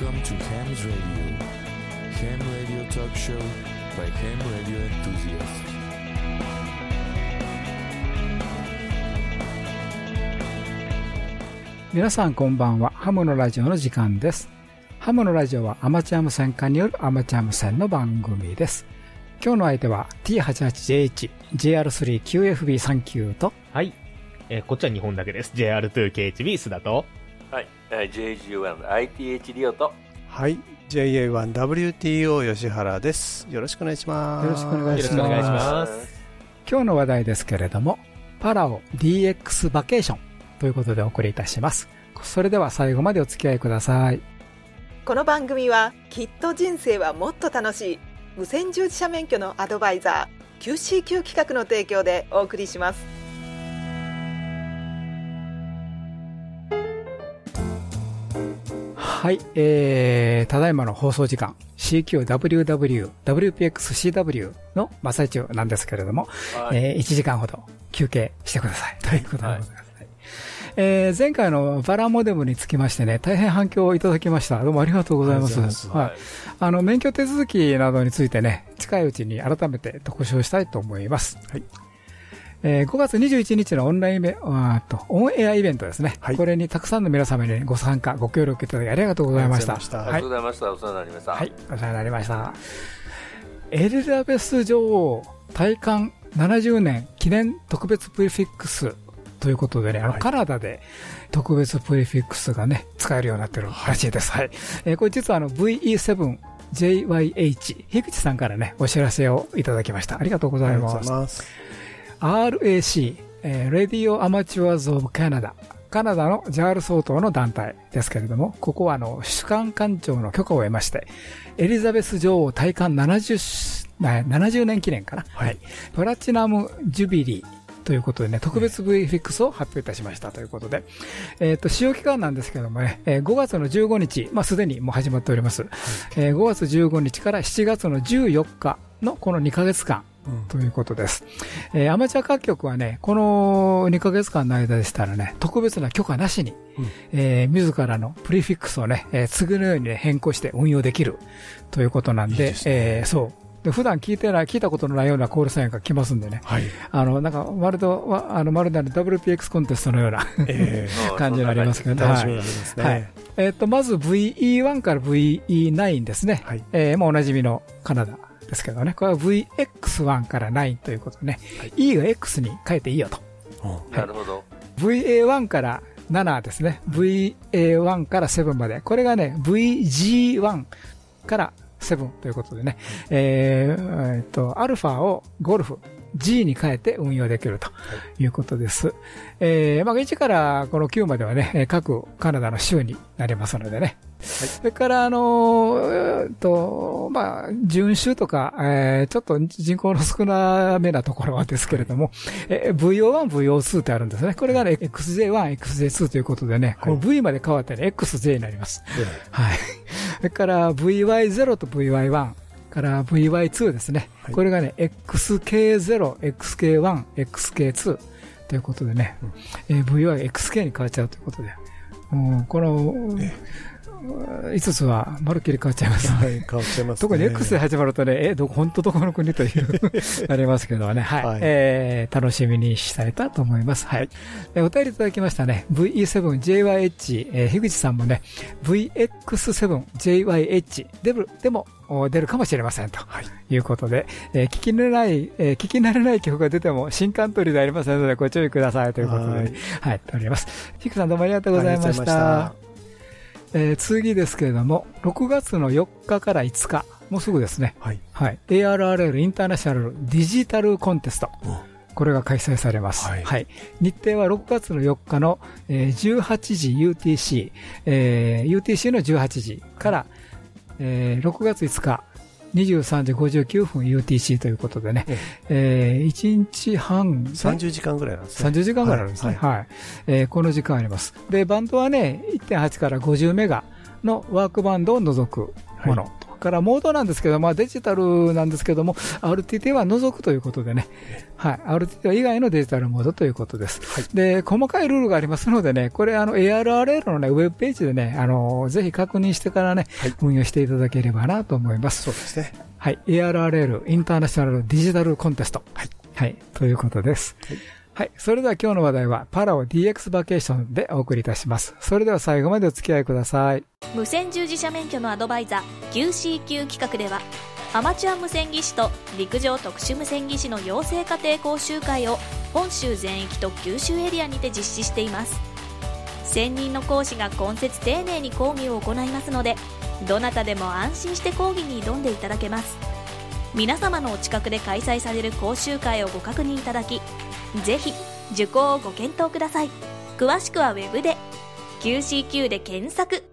Welcome to Ham's Radio. Ham Radio Talk Show by Ham Radio Enthusiasts. 皆さんこんばんは。ハムのラジオの時間です。ハムのラジオはアマチュア無線化によるアマチュア無線の番組です。今日の相手は T88JH、JR3QFB39 と、はい。えーこっちは日本だけです。JR2KHB 須田と。はい、えー JG1ITH リオと、はい。JA1WTO 吉原です。よろしくお願いします。よろしくお願いしますよろしくお願いします。今日の話題ですけれども、パラオ DX バケーションということでお送りいたします。それでは最後までお付き合いください。この番組はきっと人生はもっと楽しい無線従事者免許のアドバイザー QCQ 企画の提供でお送りしますはい、えー、ただいまの放送時間 CQWW、WPXCW の真っ最中なんですけれども、はいえー1時間ほど休憩してください。ということでございます。はいえー前回のパラモデムにつきましてね、大変反響をいただきました。どうもありがとうございます。はい。あの、免許手続きなどについてね、近いうちに改めて特集をしたいと思います。はい。えー5月21日のオンラインイベあーっとオンエアイベントですね、はいこれにたくさんの皆様にご参加、ご協力いただきありがとうございました。ありがとうありがとうございました。お世話になりました。はい、お世話になりました。エリザベス女王戴冠70年記念特別プリフィックスということでね、あの、はいカナダで特別プリフィックスがね、使えるようになってるらしいです。はい。えーこれ実はあの VE7JYH、樋口さんからね、お知らせをいただきました。ありがとうございありがとうます。RAC、えー Radio Amateurs of Canada。カナダの JAL 相当の団体ですけれども、ここはあの主管官庁の許可を得まして、エリザベス女王戴冠70し、な70年記念かな、はい。プラチナムジュビリーということでね、特別 V フィックスを発表いたしましたということで、えっ、と、使用期間なんですけどもね、えー5月の15日、まあ、すでにもう始まっております。えー5月15日から7月の14日のこの2ヶ月間、うんということです。えーアマチュア各局はね、この2ヶ月間の間でしたらね、特別な許可なしに、うんえー自らのプリフィックスをね、えー次のように、ね、変更して運用できるということなんで、いいですねえーそう。で普段聞いてない、聞いたことのないようなコールサインが来ますんでね。はい。あの、なんか、まるで、わあの、まるで WPX コンテストのようなえうん 感じになりますけどね。はいはいね。。えっ、と、まず VE1 から VE9 ですね。はい。えー、まあおなじみのカナダですけどね。これは VX1 から9ということでね。E が X に変えていいよと。うんなるほど。VA1 から7ですね。VA1 から7まで。これがね、VG1 から7ということでね。えーえーっと、アルファをゴルフ、G に変えて運用できるということです。えーまあ、1からこの9まではね、えー各カナダの州になりますのでね。それから、あのーえーっと、まあ、準州とか、えーちょっと人口の少なめなところはですけれども、えー VO1、VO2 ってあるんですね。これがね、XJ1、XJ2 ということでね、この V まで変わってね、XJ になります。はい。それから VY0 と VY1 から VY2 ですね。はい。これがね、XK0、XK1、XK2 ということでね、えー VY が XK に変わっちゃうということで、もうこの、5つはまるっきり変わっちゃいます。はい。変わっちゃいますね。特に X で始まるとね、え、どこ、本当どこの国？という、なりますけどね。はい。はいえー、楽しみにしたいと思います。はい。えーお便りいただきましたね。VE7JYH、えー、樋口さんもね、VX7JYH でも、でも、お出るかもしれませんと。い。うことで、えー聞き慣れない、えー聞き慣れない曲が出ても、新刊取りでありませんので、ご注意くださいということで、はいはい、おります。樋口さんどうもありがとうございました。えー次ですけれども、6月の4日から5日、もうすぐですね。はい。はい。ARRL インターナショナルデジタルコンテスト。うんこれが開催されます。は。はいい日程は6月の4日の、えー18時 UTC、えー UTC の18時から、えー6月5日、23時59分 UTC ということでね、えー1日半、30時間ぐらいなんですね。30時間ぐらいあるんですね。ははい。えーこの時間あります。で、バンドはね、1.8から50メガのワークバンドを除くものとからモードなんですけど、まあ、デジタルなんですけども、RTT は除くということでね、はい、RTT 以外のデジタルモードということです。で、細かいルールがありますのでね、これ、あの、ARRL のね、ウェブページでね、あの、ぜひ確認してからね、運用していただければなと思います。そうですね。はい。ARRL、インターナショナルデジタルコンテスト。はい。はい。ということです。はい。はいそれでは今日の話題は、パラオ DX バケーションでお送りいたします。それでは最後までお付き合いください。無線従事者免許のアドバイザー QCQ 企画ではアマチュア無線技師と陸上特殊無線技師の養成家庭講習会を本州全域と九州エリアにて実施しています専任の講師が今節丁寧に講義を行いますのでどなたでも安心して講義に挑んでいただけます皆様のお近くで開催される講習会をご確認いただきぜひ受講をご検討ください詳しくはウェブで QCQ で検索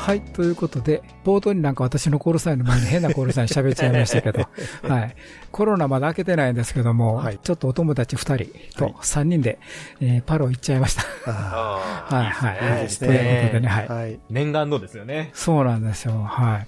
はい。ということで、冒頭になんか私のコールサインの前に 変なコールサイン喋っちゃいましたけど、はい。コロナまだ開けてないんですけども、はいちょっとお友達2人と3人で、えーパロ行っちゃいました。はい、はい。あ、いいですということね。でね、はい。はい。念願のですよね。そうなんですよ。はい。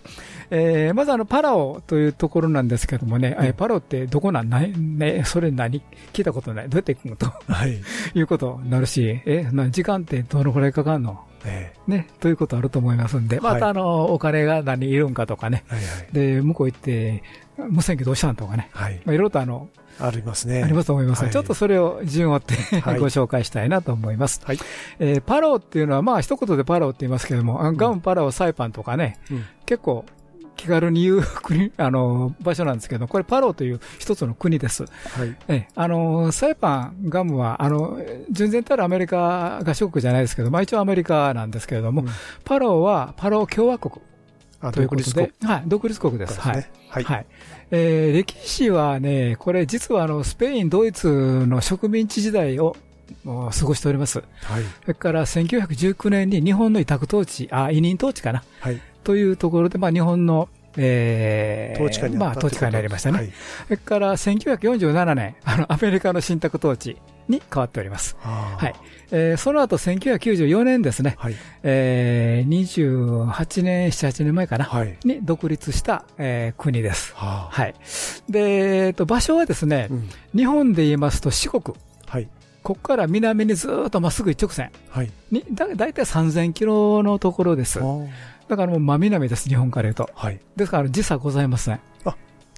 えー、まずあの、パラオというところなんですけどもね、えーパラオってどこなん？ないね、それ何？聞いたことない。どうやって行くの？とはい。いうことになるし、え、な時間ってどのくらいかかるの？えね、ということあると思いますんで、またあの、お金が何いるんかとかね、えはいはい。で、向こう行って、無線機どうしたんとかね、はい。まあ、いろいろとあの、ありますね。ありますと思います、はい。ちょっとそれを順を追って、はい。ご紹介したいなと思います。はい。えーパラオっていうのは、まあ一言でパラオって言いますけども、あガム、パラオ、サイパンとかね、うん。結構気軽に言う国、あの、場所なんですけど、これパラオという一つの国です。はい。ええ、あの、サイパン、ガムは、あの、純然たるアメリカ合衆国じゃないですけど、まあ一応アメリカなんですけれども、うんパラオはパラオ共和国あ、ということで独立国、はい、独立国です。はい。ですね。はい。はい。えー歴史はね、これ実はあの、スペイン、ドイツの植民地時代を過ごしております。はい。それから1919年に日本の委託統治、あ、委任統治かな、はい。というところで、まあ日本の、えー、統治下にまあ統治下になりましたね。はい。それから1947年、あの、アメリカの信託統治に変わっております。はい。えーその後1994年ですね、はい。えー、28年、7、8年前かな、はい。に独立した、えー国です。はい。で、えっと、場所はですね、うん。日本で言いますと四国。はい。ここから南にずーっとまっすぐ一直線はい。に、だ、だいたい3000キロのところです。あーだからもう真南です、日本から言うと。はい。ですから時差ございません。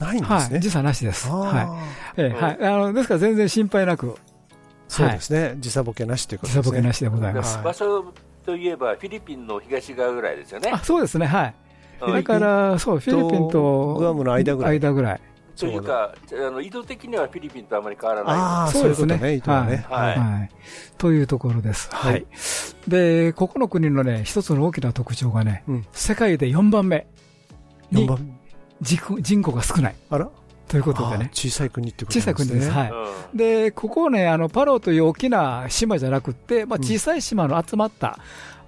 ないんではい。すね。時差なしです。あーはい。ええはい。あの、ですから全然心配なく、そうですね。時差ボケなしということですね。時差ボケなしでございでます。場所といえば、フィリピンの東側ぐらいですよねあ、。そうですね、はい。うんだから、そう、フィリピンと、グアムの間ぐらい間ぐらい。というか、あの緯度的にはフィリピンとあまり変わらない。ああ、そでねそうういうことね。伊藤はね。はいはい。というところです。ははいい。で、ここの国のね、一つの大きな特徴がね、うん世界で4番目4に番。人口人口が少ないあら？ということでね。小さい国ってこと小さい国です。はい。うんで、ここね、あの、パロという大きな島じゃなくって、まあ、うん小さい島の集まった、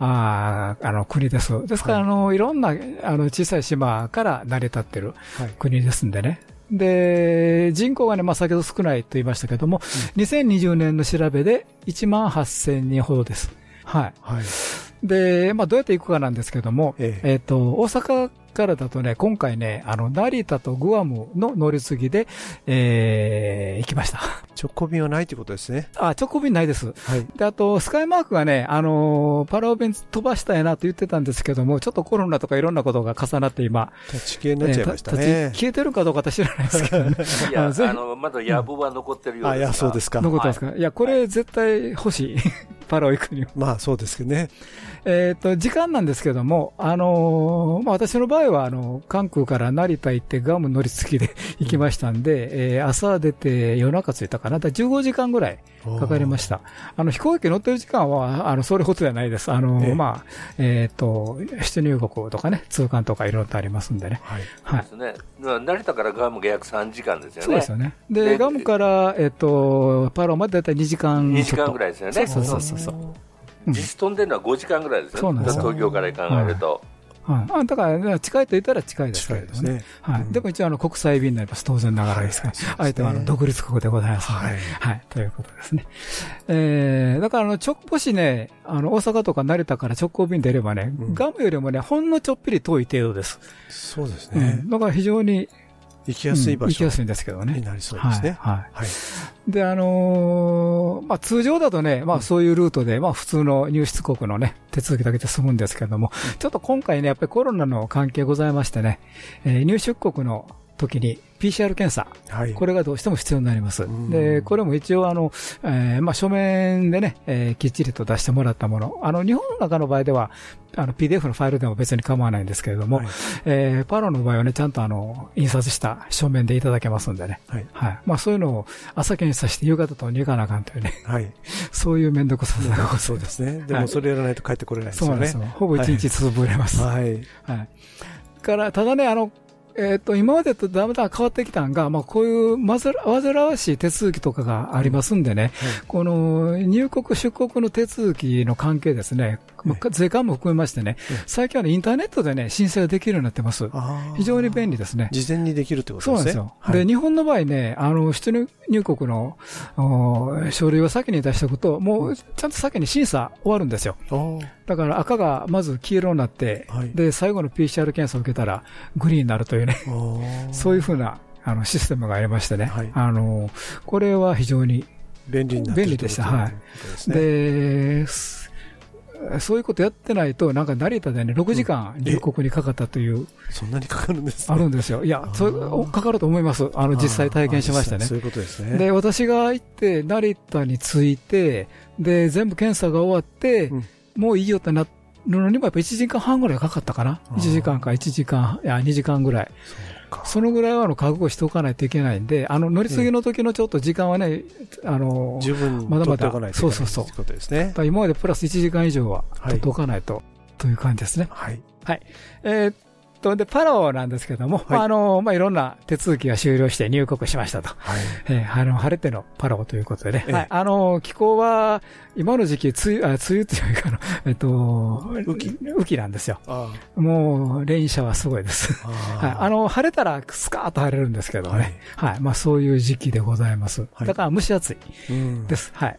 あーあの、国です。ですから、はいあの、いろんな、あの、小さい島から成り立ってるはい。国ですんでね。で、人口がね、まあ、先ほど少ないと言いましたけども、2020年の調べで1万8000人ほどです。はい。はい。で、まあ、どうやって行くかなんですけども、えええっ、と、大阪からだとね、今回ね、あの、成田とグアムの乗り継ぎで、えー、行きました。直行便はないということですね。あ、直行便ないです。はい。で、あと、スカイマークがね、あのーパラオ便飛ばしたいなと言ってたんですけども、ちょっとコロナとかいろんなことが重なって今、立ち消えになっちゃいましたえーねた。消えてるかどうか私知らないですけどね。いや、あの、まだ野望は残ってるようですが。あ、いや、そうですか。残ってますか、い、や、これ絶対欲しい。パラオ行くには。まあ、そうですけどね。えっ、と、時間なんですけども、あのーまあ、私の場合は、あの、関空から成田行ってガム乗り継ぎで 行きましたんで、えー朝出て夜中着いたかな。だから15時間ぐらいかかりました。あの、飛行機乗ってる時間は、あの、それほどじゃないです。あの、ええまあ、えっ、と、出入国とかね、通関とかいろいろとありますんでね。はい。はいで。すね。成田からガムが約3時間ですよね。そうですよね。で、でガムから、えっ、と、パロまでだいたい2時間2時間ぐらいですよね。そうそうそうそう。うん実質飛んでるのは5時間ぐらいですようなん東京から考えると。はい。あだから、近いと言ったら近いですけれどもね。ですね。はい。うんでも一応、あの、国際便になります。当然ながらですから。はいそうですね相手は、あの、独立国でございますので。ははいい。ということですね。えー、だから、あの、直、もしね、あの、大阪とか成田から直行便出ればね、うんガムよりもね、ほんのちょっぴり遠い程度です。そうですうねん。。だから非常に、行きやすい場所うん行きやすいんですけどね。になりそうですね。はい。はい。はい。で、あのーまあ、通常だとね、まあ、そういうルートで、まあ、普通の入出国のね、手続きだけで済むんですけども、ちょっと今回ね、やっぱりコロナの関係ございましてね、えー入出国の時に PCR 検査、はい。これがどうしても必要になりますうん。で、これも一応あの、えーまあ、書面でね、えーきっちりと出してもらったもの。あの、日本の中の場合では、あの、PDF のファイルでも別に構わないんですけれども、はいえーパロの場合はね、ちゃんとあの、印刷した書面でいただけますんでね。はい。はい。まあそういうのを朝検査して夕方とに行かなあかんというね、はい。そういうめんどくささがそうですね。ではいもそれやらないと帰ってこれないですよねそうなんです。よ。ほぼ一日潰れます。はい。はい。から、ただね、あの、えっ、と、今までとだんだん変わってきたんが、まあ、こういうまずら煩わしい手続きとかがありますんでね、この入国、出国の手続きの関係ですね、まあ、税関も含めましてね、最近はね、インターネットでね、申請ができるようになってます。非常に便利ですね。事前にできるってことですね。そうなんですよ。はいで、日本の場合ね、あの、出入入国のお書類を先に出しておくと、もう、ちゃんと先に審査終わるんですよ。だから赤がまず黄色になって、はいで、最後の PCR 検査を受けたらグリーンになるというね、そういうふうな、あの、システムがありましてね。はいあの、これは非常に、便利でしたはいでそういうことやってないと、なんか成田でね、6時間入国にかかったという、そんなにかかるんですねあるんですよ。いや、それかかると思います。あの、実際体験しましたねそう。いうことですね。で、私が行って、成田に着いて、で、全部検査が終わって、うんもういいよってなるのにもやっぱ1時間半ぐらいかかったかな。あー1時間か1時間、いや、2時間ぐらい。かそのぐらいはあの覚悟しておかないといけないんで、あの、乗り継ぎの時のちょっと時間はね、あの、十分まだまだそうそうそうということですね。今までプラス1時間以上ははい取っておかないと、という感じですね。はい。えーっと、で、パラオなんですけども、まあ、あの、まあ、いろんな手続きが終了して入国しましたと。はい。えーあの、晴れてのパラオということでね。ええはい。あの、気候は、今の時期、梅雨、あ、梅雨っていうか、あのえっと、雨季雨季なんですよ。あもう、レインシャワーすごいです。あはい。あの、晴れたらスカーッと晴れるんですけどね。はい。まあ、そういう時期でございます。はいだから蒸し暑いうんです。はい。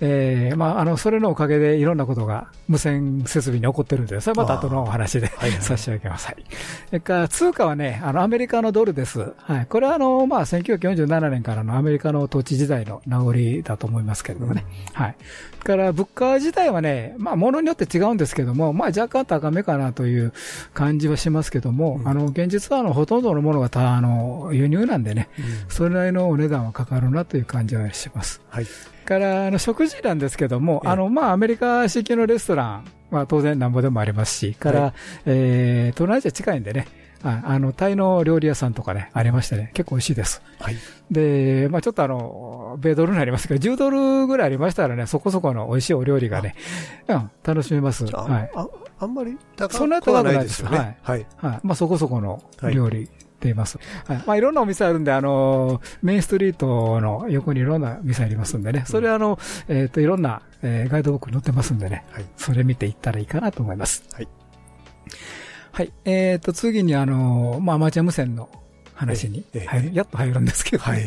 えー、まあ、あの、それのおかげでいろんなことが無線設備に起こってるんで、それはまた後のお話で差し上げます。はい。それから、通貨はね、あの、アメリカのドルです。はい。これはあの、まあ、1947年からのアメリカの統治時代の名残だと思いますけれどもね。はい。から、物価自体はね、まあ、ものによって違うんですけども、まあ、若干高めかなという感じはしますけども、あの、現実はあの、ほとんどのものがた、あの、輸入なんでね、それなりのお値段はかかるなという感じはします。はい。から、あの、食事なんですけども、ええあの、まあ、アメリカ式のレストランは当然なんぼでもありますし、から、はいえー、東南アジア近いんでね、ああの、タイの料理屋さんとかね、ありましてね、結構美味しいです。はい。で、まあちょっとあの、米ドルになりますけど、10ドルぐらいありましたらね、そこそこの美味しいお料理がね、うん、楽しめます。あはい。ああんまり高そんなくはな高くないいですよね。はいはい。はい。まあそこそこの料理って言います。はい。まあいろんなお店あるんで、あの、メインストリートの横にいろんな店ありますんでね、それあの、えっ、と、いろんな、えーガイドブックに載ってますんでね、はいそれ見ていったらいいかなと思います。はい。はい。えっ、と、次にあの、まあアマチュア無線の話にやっと入るんですけど、はい。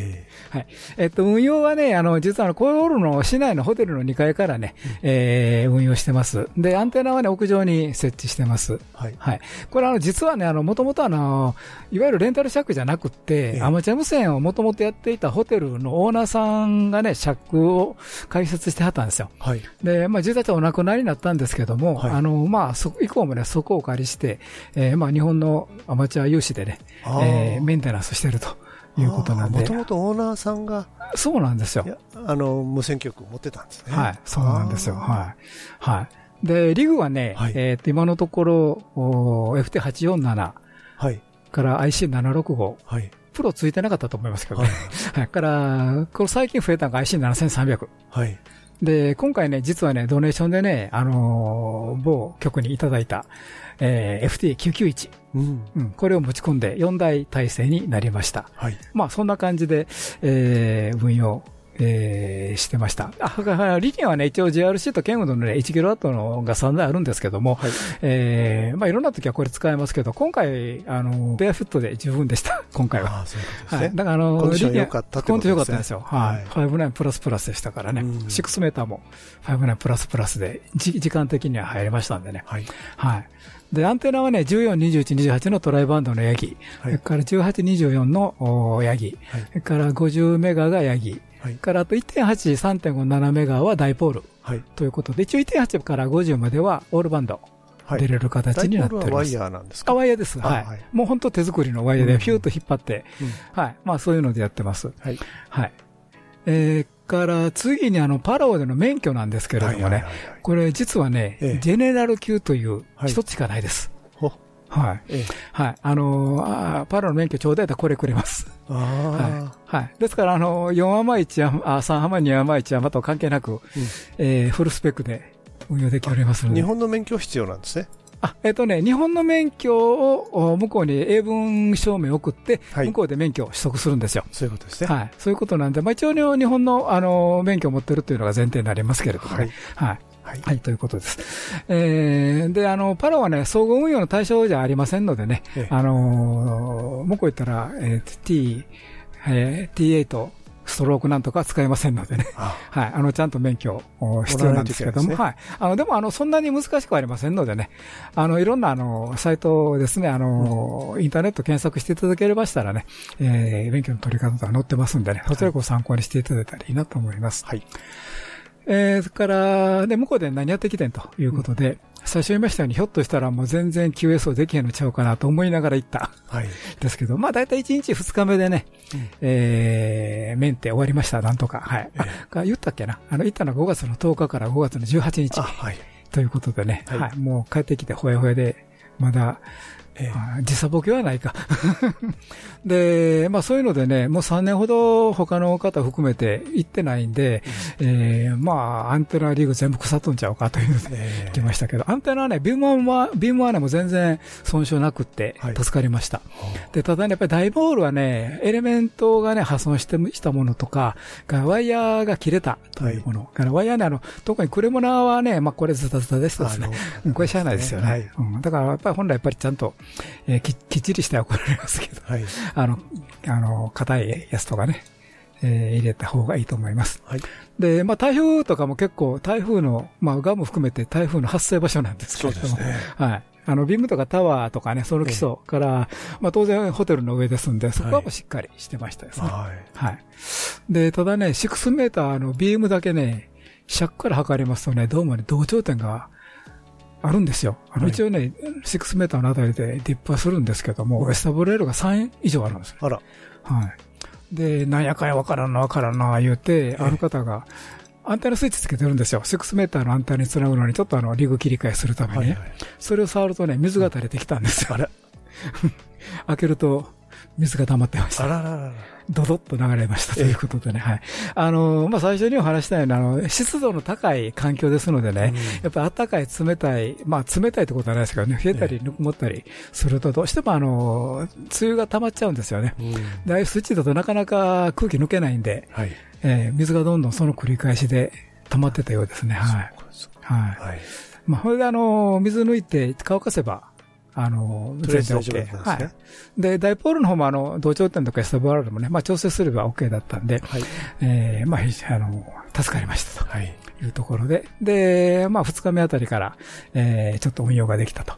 えっと、運用はね、あの、実はあの、コールの市内のホテルの2階からね、えー運用してます。で、アンテナはね、屋上に設置してます。はい。はい。これあの、実はね、あの、もともとあの、いわゆるレンタル尺じゃなくって、ええアマチュア無線をもともとやっていたホテルのオーナーさんがね、尺を開設してはったんですよ。はい。で、まあ、実はお亡くなりになったんですけども、はいあの、まあ、そ、以降もね、そこをお借りして、えーまあ、日本のアマチュア有志でね、えーメンテナンスしてるということなんでもと、もとオーナーさんが、そうなんですよあの、無線局を持ってたんですね。はい、そうなんですよ。はい。はい。で、リグはね、はいえっと、今のところ、お FT847 はい。から IC765、はい。プロついてなかったと思いますけどはいね。。はい。から、これ最近増えたのが IC7300。はい。で、今回ね、実はね、ドネーションでね、あのー某局にいただいた、えー FT991。うん。うん、これを持ち込んで4台体制になりました。はい。まあ、そんな感じで、えー運用えーしてました。あ、リニアはね、一応 JRC とケンウドのね、1キロワットのが3台あるんですけども、はいえーまあいろんな時はこれ使えますけど、今回、あの、ベアフットで十分でした、今回は。ああ、そういうことはい。ですね。だからあの、コンディション良かったってコンディことですねション良かったんですよ。はい。はい59プラスプラスでしたからね。うん6メーターも59プラスプラスで、じ時間的には入りましたんでね。はい。はい。で、アンテナはね、14、21、28のトライバンドのヤギ。はいそれから18、24のおヤギ。はいそれから50メガがヤギ。はいからあと1.8、3.57メガはダイポール。はい。ということで、一応1.8から50まではオールバンドはい。出れる形になっております。ワイヤーなんですか？あ、ワイヤーです。はい。もう本当手作りのワイヤーうんでヒューッと引っ張って、うんはい。まあそういうのでやってます。はい。はい。えー、から次にあのパラオでの免許なんですけれどもね、これ実はね、ええジェネラル級というはい一つしかないです。ほはい。ええはい。あのーあーパラオの免許ちょうだいだらこれくれます。あはい。はい。ですから、あのー、4浜1山、あ、3浜2山1山と関係なく、えーフルスペックで運用できておりますあ。ので。日本の免許必要なんですね。あ、えっ、とね、日本の免許をお向こうに英文証明を送って、はい向こうで免許を取得するんですよ。そういうことですね。はい。そういうことなんで、まあ一応ね日本の、あの、免許を持ってるというのが前提になりますけれどもね。はい。はい。はい、ということです。えー、で、あの、パラはね、総合運用の対象じゃありませんのでね、ええあのー向こう行ったら、えー T、えー T8、ストロークなんとかは使えませんのでね。あ はい。あの、ちゃんと免許を必要なんですけども、もらはい。あの、でも、あの、そんなに難しくはありませんのでね、あの、いろんな、あの、サイトをですね、あの、インターネット検索していただければしたらね、えー、免許の取り方とか載ってますんでね、そちらをご参考にしていただいたらいいなと思います。はい。えー、それから、で、向こうで何やってきてんということで、最初言いましたように、ひょっとしたらもう全然 QS をできへんのちゃうかなと思いながら行った。はい。ですけど、まあ大体1日2日目でね、えー、メンテ終わりました、なんとか。はい。あ、が言ったっけな？あの、行ったのは5月の10日から5月の18日あ、はい。ということでね、はいはい。もう帰ってきてほやほやで、まだ、ええ。あ時差ボケはないか。で、まあそういうのでね、もう3年ほど他の方含めて行ってないんで、えー、まあアンテナリーグ全部腐っとんちゃうかというので、え来ましたけど、アンテナはね、ビームワンは、ビームワンはねもう全然損傷なくってはい。助かりました。で、ただね、やっぱりダイボールはね、エレメントがね、破損してしたものとか、がワイヤーが切れたというもの。からワイヤーね、あの、特にクレモナーはね、まあこれズタズタでしたですね。これしゃあないですよね。はい。うん、だからやっぱり本来やっぱりちゃんと、えーききっちりしては怒られますけど、はい。あの、あの、硬いやつとかね、えー入れた方がいいと思います。はい。で、まあ台風とかも結構台風の、まあガム含めて台風の発生場所なんですけれども、ね。はい。あの、ビームとかタワーとかね、その基礎から、まあ当然ホテルの上ですんで、そこはもうしっかりしてましたですね。はい。はい。で、ただね、6メーターのビームだけね、尺から測りますとね、どうもね、同頂点があるんですよ。あの、はい一応ね、6メーターのあたりでディップはするんですけども、エスタブレールが3以上あるんですよ。あら。はい。で、なんやかんやわからんな、わからんな、言うて、ある方が、アンテナスイッチつけてるんですよ。6メーターのアンテナにつなぐのに、ちょっとあの、リグ切り替えするためにね。はいはい。それを触るとね、水が垂れてきたんですよ。あれ 開けると、水が溜まってました。あらららら。ドドッと流れましたということでね、はい。あの、まあ、最初にお話したように、あの、湿度の高い環境ですのでね、やっぱ暖かい、冷たい、まあ、冷たいってことはないですけどね、冷えたり、ぬくもったりすると、どうしてもあの、梅雨が溜まっちゃうんですよね。うん。で、ああいうスイッチだとなかなか空気抜けないんで、はい。えー水がどんどんその繰り返しで溜まってたようですね、はい。はい。はい。まあ、それであの、水抜いて乾かせば、あの、とりあえず大丈夫だ OK ですねはい。で、ダイポールの方もあの、同頂点とか SWR でもね、まあ調整すれば OK だったんで、はい。えー、まあ、非あの、助かりましたはい。というところで、で、まあ二日目あたりから、えー、ちょっと運用ができたと。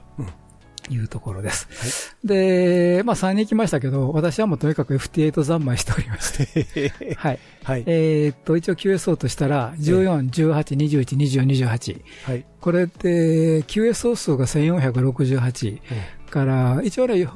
いうところです。で、まあ3人来ましたけど、私はもうとにかく FT8 三昧しておりまして。はい。はい。えーっと、一応 QSO としたら、14、18、21、24、28。はい。これで、QSO 数が1468から、一応ね、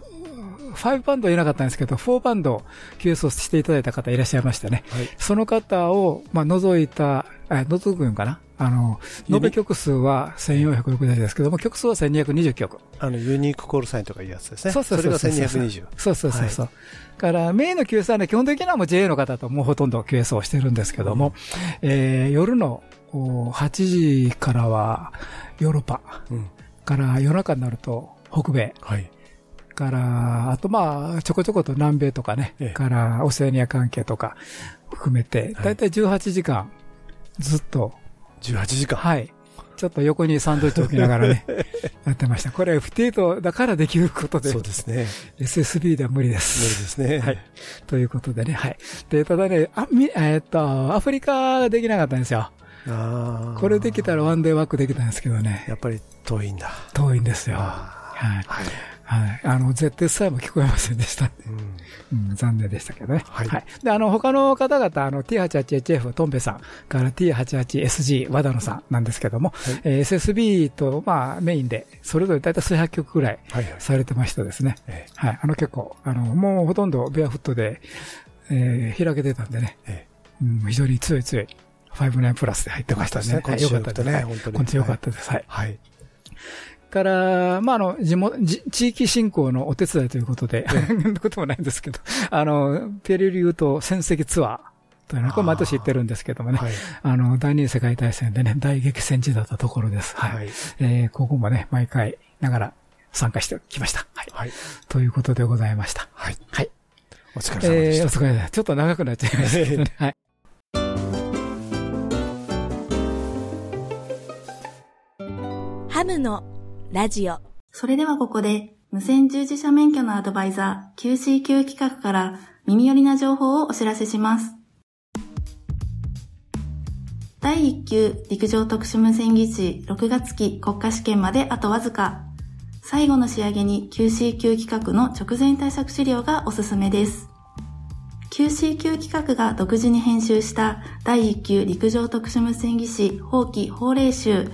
5バンドいなかったんですけど、4バンド QSO していただいた方いらっしゃいましてね。はい。その方を、まあ、除いた、あ除くんかな？あの、延べ曲数は1468ですけども、曲数は1220曲。あの、ユニークコールサインとかいうやつですね。そうそうそうそうそれが1220。そうそうそうそう。から、メインの QS はね、基本的にはもう JA の方ともうほとんど QS をしてるんですけども、えー夜のお8時からはヨーロッパ、うん。から夜中になると北米、はい。かから、あとまあ、ちょこちょこと南米とかね、ええからオセアニア関係とか含めて、はいだいたい18時間、ずっと、18時間。はい。ちょっと横にサンドイッチ置きながらね、やってました。これ F8 だからできることでそう、ですね。SSB では無理で無理す。ですね。はい。ということでね、はい。で、ただね、あ、み、えーっと、アフリカができなかったんですよ。ああ。これできたらワンデーワークできたんですけどね、やっぱり遠いんだ。遠いんですよ。はい。はい。はい。あの、ZS さえも聞こえませんでした。うんうん、残念でしたけどね。はいで、あの、他の方々、あの、T88HF、トンペさんから T88SG、和田野さんなんですけども、えー SSB と、まあ、メインで、それぞれ大体数百曲くらいはいはい。されてましてですね。えはい。あの、結構、あの、もうほとんどベアフットで、えー開けてたんでね、えうん、非常に強い強い、59プラスで入ってましたね。はい、よかったですね。本当に。本当によかったです。はい。はい。から、まあ、あの、地元、じ地域振興のお手伝いということで、そんなこともないんですけど、あの、ペルリューと戦績ツアーというのは、これ毎年行ってるんですけどもね、はい。あの、第二次世界大戦でね、大激戦地だったところです。はい。はい。えーここもね、毎回ながら参加してきました。はい。はい。ということでございました。はい。はい。お疲れ様でえー、おした。疲れ様。ちょっと長くなっちゃいましたけどね。はい。ハムのラジオそれではここで、無線従事者免許のアドバイザー QCQ 企画から耳寄りな情報をお知らせします。第1級陸上特殊無線技師6月期国家試験まであとわずか。最後の仕上げに QCQ 企画の直前対策資料がおすすめです。QCQ 企画が独自に編集した第1級陸上特殊無線技師法規法令集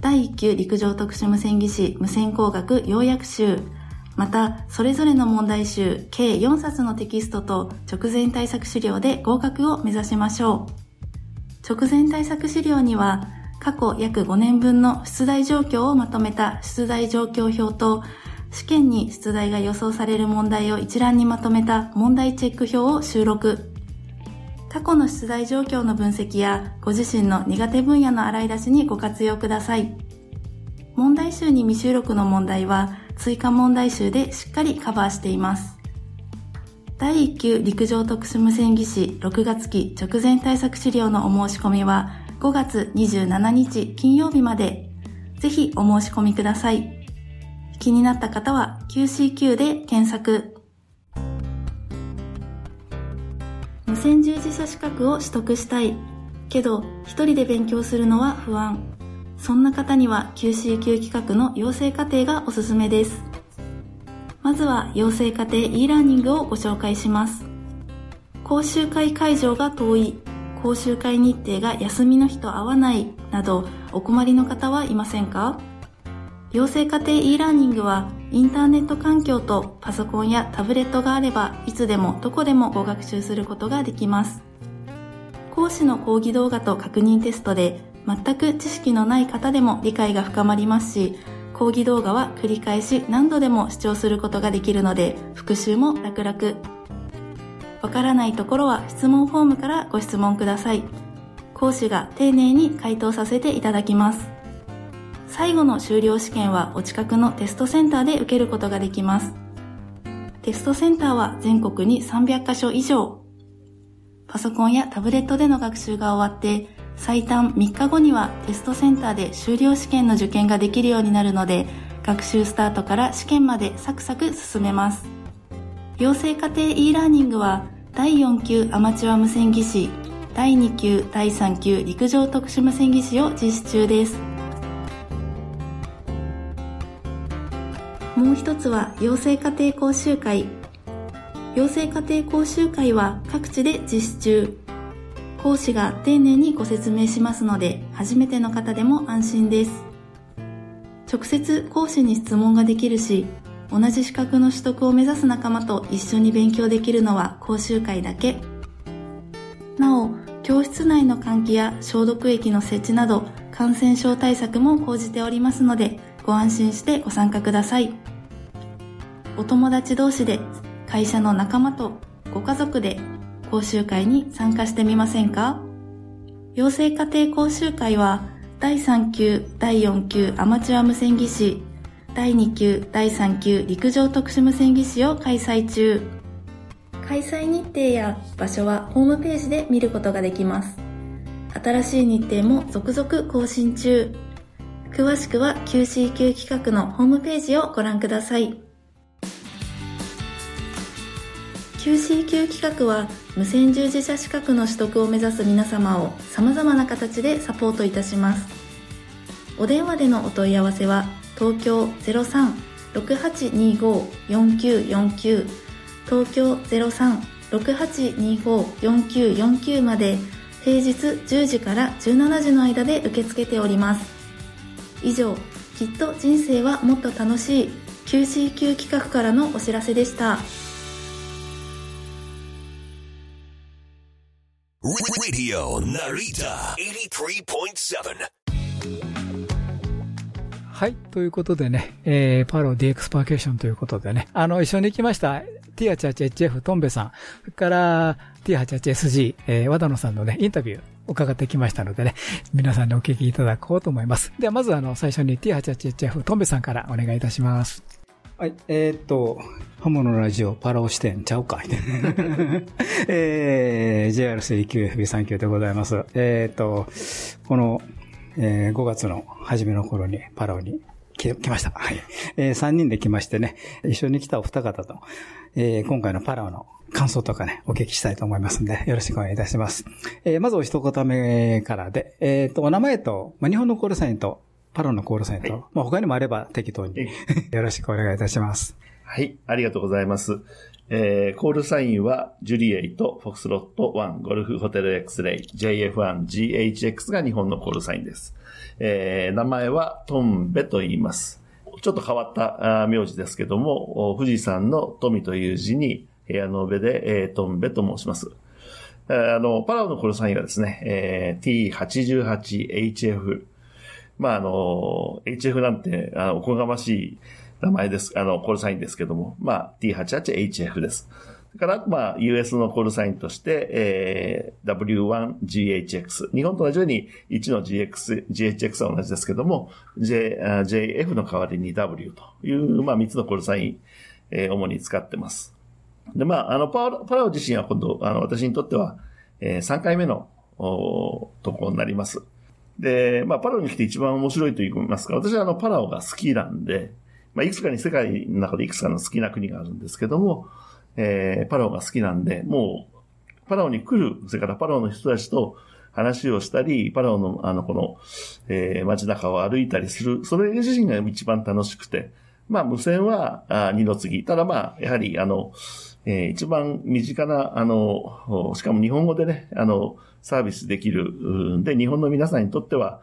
第1級陸上特殊無線技師無線工学要約集。またそれぞれの問題集計4冊のテキストと直前対策資料で合格を目指しましょう。直前対策資料には過去約5年分の出題状況をまとめた出題状況表と試験に出題が予想される問題を一覧にまとめた問題チェック表を収録。過去の出題状況の分析やご自身の苦手分野の洗い出しにご活用ください。問題集に未収録の問題は追加問題集でしっかりカバーしています。第1級陸上特殊無線技師6月期直前対策資料のお申し込みは5月27日金曜日までぜひお申し込みください。気になった方は QCQ で検索。線従事者資格を取得したい。けど、一人で勉強するのは不安。そんな方には QCQ 企画の養成課程がおすすめです。まずは養成課程 e ラーニングをご紹介します。講習会会場が遠い、講習会日程が休みの日と合わないなどお困りの方はいませんか？養成課程 e ラーニングはインターネット環境とパソコンやタブレットがあればいつでもどこでもご学習することができます。講師の講義動画と確認テストで全く知識のない方でも理解が深まりますし、講義動画は繰り返し何度でも視聴することができるので復習も楽々。わからないところは質問フォームからご質問ください。講師が丁寧に回答させていただきます。最後の修了試験はお近くのテストセンターで受けることができます。テストセンターは全国に300カ所以上。パソコンやタブレットでの学習が終わって、最短3日後にはテストセンターで修了試験の受験ができるようになるので、学習スタートから試験までサクサク進めます。養成家庭 e ラーニングは、第4級アマチュア無線技師、第2級、第3級陸上特殊無線技師を実施中です。もう一つは養成家庭講習会。養成家庭講習会は各地で実施中。講師が丁寧にご説明しますので、初めての方でも安心です。直接講師に質問ができるし、同じ資格の取得を目指す仲間と一緒に勉強できるのは講習会だけ。なお、教室内の換気や消毒液の設置など感染症対策も講じておりますので、ご安心してご参加ください。お友達同士で、会社の仲間とご家族で講習会に参加してみませんか？養成家庭講習会は第3級、第4級アマチュア無線技師、第2級、第3級陸上特殊無線技師を開催中。開催日程や場所はホームページで見ることができます。新しい日程も続々更新中。詳しくは QCQ 企画のホームページをご覧ください。QCQ 企画は無線従事者資格の取得を目指す皆様を様々な形でサポートいたします。お電話でのお問い合わせは東京03-6825-4949東京03-6825-4949まで平日10時から17時の間で受け付けております。以上、きっと人生はもっと楽しい QCQ 企画からのお知らせでした。Radio Narita 83.7. はい。ということでね、えー、パロ DX パーケーションということでね、あの、一緒に来ました T88HF トンベさん、それから T88SG、えー、和田野さんのね、インタビュー伺ってきましたのでね、皆さんにお聞きいただこうと思います。では、まずあの、最初に T88HF トンベさんからお願いいたします。はい、えー、っと、ハモのラジオパラオ視点ちゃうか えー、JR3QFB39 でございます。えー、っと、この、えー、5月の初めの頃にパラオに来来ました。はい。えー、3人で来ましてね、一緒に来たお二方と、えー、今回のパラオの感想とかね、お聞きしたいと思いますんで、よろしくお願いいたします。えー、まずお一言目からで、えー、っと、お名前と、まあ、日本のコールサインと、パラオのコールサインと、まあ、他にもあれば適当に、よろしくお願いいたします。はい、ありがとうございます。えー、コールサインは、ジュリエイト、フォクスロット1、ゴルフホテル X レイ、JF1、GHX が日本のコールサインです。えー、名前はトンベと言います。ちょっと変わったあー名字ですけども、お富士山の富という字に、部屋の上で、えー、トンベと申します。えーあの、パラオのコールサインはですね、えー T88HF。まあ、あの、HF なんて、あのおこがましい名前です。あの、コールサインですけども、まあ、T88HF です。それから、まあ、US のコールサインとして、えー W1GHX。日本と同じように1の GX、GHX は同じですけども、J、JF の代わりに W という、まあ、3つのコールサイン、えー主に使ってます。で、まあ、あの、パラパラオ自身は今度、あの、私にとっては、え3回目の、おところになります。で、まあ、パラオに来て一番面白いと言いますか、私はあの、パラオが好きなんで、まあ、いくつかに世界の中でいくつかの好きな国があるんですけども、えーパラオが好きなんで、もう、パラオに来る、それからパラオの人たちと話をしたり、パラオの、あの、この、えー街中を歩いたりする、それ自身が一番楽しくて、まあ、無線は、あ二の次。ただまあ、やはり、あの、えー一番身近な、あの、しかも日本語でね、あの、サービスできる、で、日本の皆さんにとっては、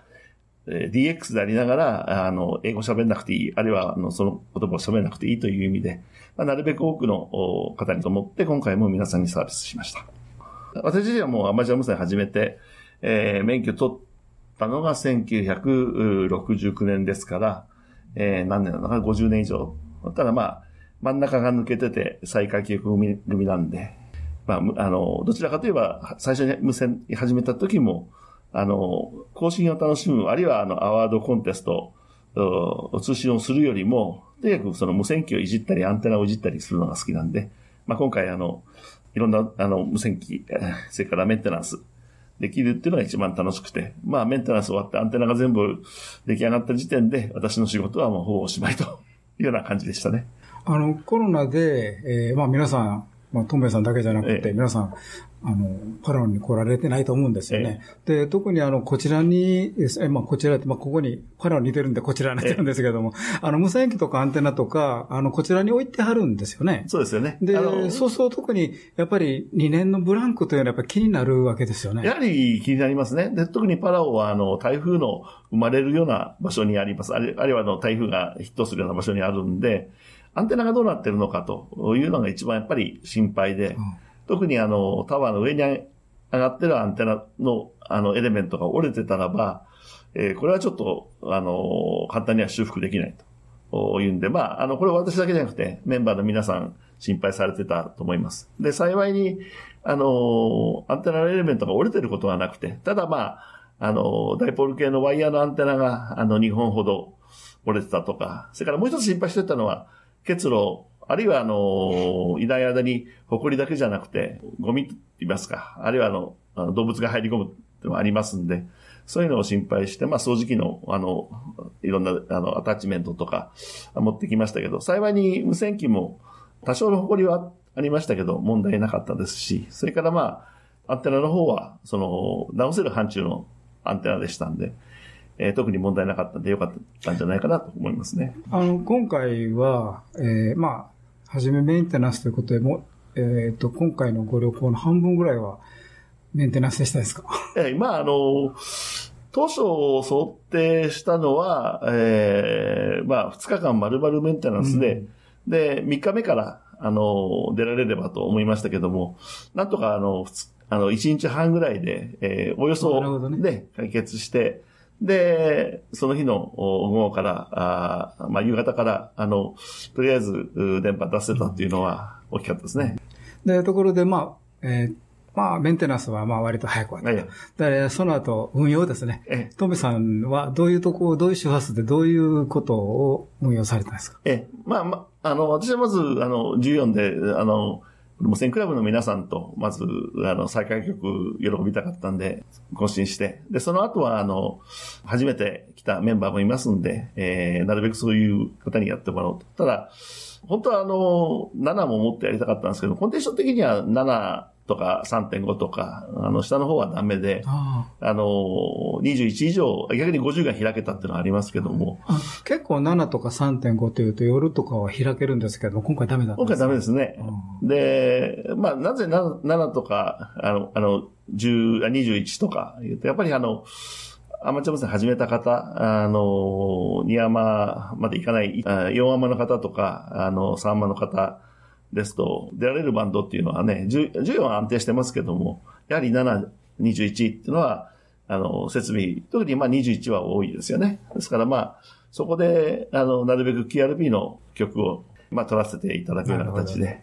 DX でありながら、あの、英語喋んなくていい、あるいは、あの、その言葉を喋んなくていいという意味で、まあ、なるべく多くの方にと思って、今回も皆さんにサービスしました。私自身はもうアマチュア無線始めて、えー免許取ったのが1969年ですから、えー何年な？のか ?50 年以上。ただまあ、真ん中が抜けてて最下級組なんで、まあ、あの、どちらかといえば、最初に無線始めた時も、あの、更新を楽しむ、あるいはあの、アワードコンテスト、通信をするよりも、とにかくその無線機をいじったり、アンテナをいじったりするのが好きなんで、まあ、今回あの、いろんな、あの、無線機、それからメンテナンス、できるっていうのが一番楽しくて、まあ、メンテナンス終わってアンテナが全部出来上がった時点で、私の仕事はもうほぼおしまいというような感じでしたね。あの、コロナで、えーまあ皆さん、まあ、トンベイさんだけじゃなくて、皆さん、あの、パラオに来られてないと思うんですよね。で、特にあの、こちらに、えまあ、こちらって、まあ、ここに、パラオに似てるんで、こちらになってるんですけども、あの、無線機とかアンテナとか、あの、こちらに置いてはるんですよね。そうですよね。でそうそう、特に、やっぱり2年のブランクというのはやっぱり気になるわけですよね。やはり気になりますね。で、特にパラオは、あの、台風の生まれるような場所にあります。あるいは、あの、台風がヒットするような場所にあるんで、アンテナがどうなってるのかというのが一番やっぱり心配で、特にあの、タワーの上に上がってるアンテナの、あの、エレメントが折れてたらば、えーこれはちょっと、あの、簡単には修復できないというんで、まあ、あの、これは私だけじゃなくて、メンバーの皆さん心配されてたと思います。で、幸いに、あの、アンテナのエレメントが折れてることはなくて、ただまあ、あの、ダイポール系のワイヤーのアンテナが、あの、2本ほど折れてたとか、それからもう一つ心配してたのは、結露、あるいはあの、いない間に埃だけじゃなくて、ゴミと言いますか、あるいはあの、あの動物が入り込むってのもありますんで、そういうのを心配して、まあ掃除機の、あの、いろんな、あの、アタッチメントとか持ってきましたけど、幸いに無線機も多少の埃はありましたけど、問題なかったですし、それからまあ、アンテナの方は、その、直せる範疇のアンテナでしたんで、えー特に問題なかったんでよかったんじゃないかなと思いますね。あの、今回は、えーまあ、はじめメンテナンスということでも、えっ、と、今回のご旅行の半分ぐらいはメンテナンスでしたですか？えーまあ、あの、当初想定したのは、えーまあ、2日間丸々メンテナンスで、で、3日目から、あの、出られればと思いましたけども、なんとか、あの、あの、1日半ぐらいで、えーおよそ、ね、解決して、で、その日のお午後から、あーまあ、夕方から、あの、とりあえず、う電波出せたっていうのは大きかったですね。で、ところで、まあ、えーまあ、メンテナンスはまあ割と早く終わった。で、その後、運用ですね。トメさんはどういうとこ、どういう周波数でどういうことを運用されたんですか？ええ、まあ、まあ、あの、私はまず、あの、14で、あの、無線クラブの皆さんと、まず、あの、再開局喜びたかったんで、更新して、で、その後は、あの、初めて来たメンバーもいますんで、えー、なるべくそういう方にやってもらおうと。ただ、本当はあの、7も持ってやりたかったんですけど、コンテンション的には7とか3.5とか、あの、下の方はダメで、あの、21以上、逆に50が開けたっていうのはありますけども、あ結構7とか3.5というと夜とかは開けるんですけど、今回ダメだったんです今回ダメですね。で、まあ、なぜ 7, 7とか、あの、あの、10、あ21とか言うと、やっぱりあの、アマチュア無線始めた方、あの、2アマまでいかない、あ4アマの方とか、あの、3アマの方ですと、出られるバンドっていうのはね、10 14は安定してますけども、やはり7、21っていうのは、あの、設備、特にまあ21は多いですよね。ですからまあ、そこで、あの、なるべく QRB の曲を、まあ、取らせていただくような形で。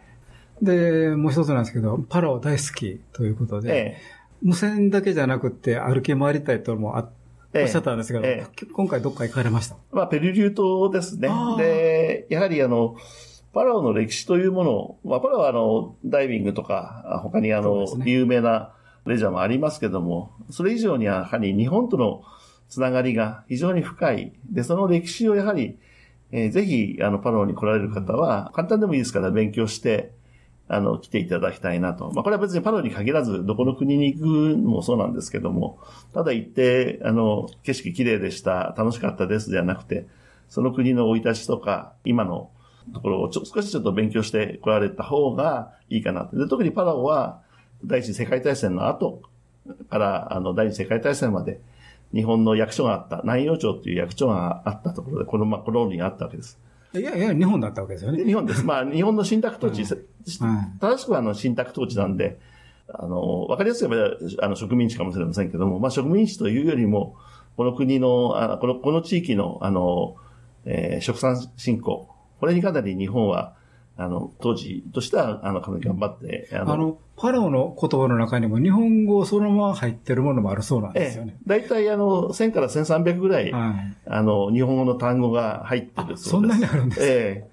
で、もう一つなんですけど、パラオ大好きということで、ええ無線だけじゃなくて歩き回りたいともあええおっしゃったんですけど、え今回どっか行かれました？まあ、ペルリュー島ですね。で、やはりあの、パラオの歴史というものを、まあ、パラオはあの、ダイビングとか、あ他にあの、有名なレジャーもありますけども、それ以上にはやはり日本とのつながりが非常に深い。で、その歴史をやはり、えーぜひ、あの、パラオに来られる方は、簡単でもいいですから勉強して、あの、来ていただきたいなと。まあ、これは別にパラオに限らず、どこの国に行くのもそうなんですけども、ただ行って、あの、景色綺麗でした、楽しかったですではなくて、その国の生い立ちとか、今のところをちょ少しちょっと勉強して来られた方がいいかなと。で、特にパラオは、第一次世界大戦の後から、あの、第二次世界大戦まで、日本の役所があった、南洋町という役所があったところで、この、まあ、コロニーがあったわけです。いやいや、日本だったわけですよね。日本です。まあ、日本の信託統治、正しくはあの信託統治なんで、あの、わかりやすく言えば、あの、植民地かもしれませんけども、まあ、植民地というよりも、この国の、あこの、この地域の、あの、えー食産振興、これにかなり日本は、あの、当時としては、あの、かなり頑張って、ああの、パラオの言葉の中にも日本語そのまま入ってるものもあるそうなんですよね。大体あの、1000から1300ぐらい、あの、日本語の単語が入ってるそうです。そんなにあるんですかええ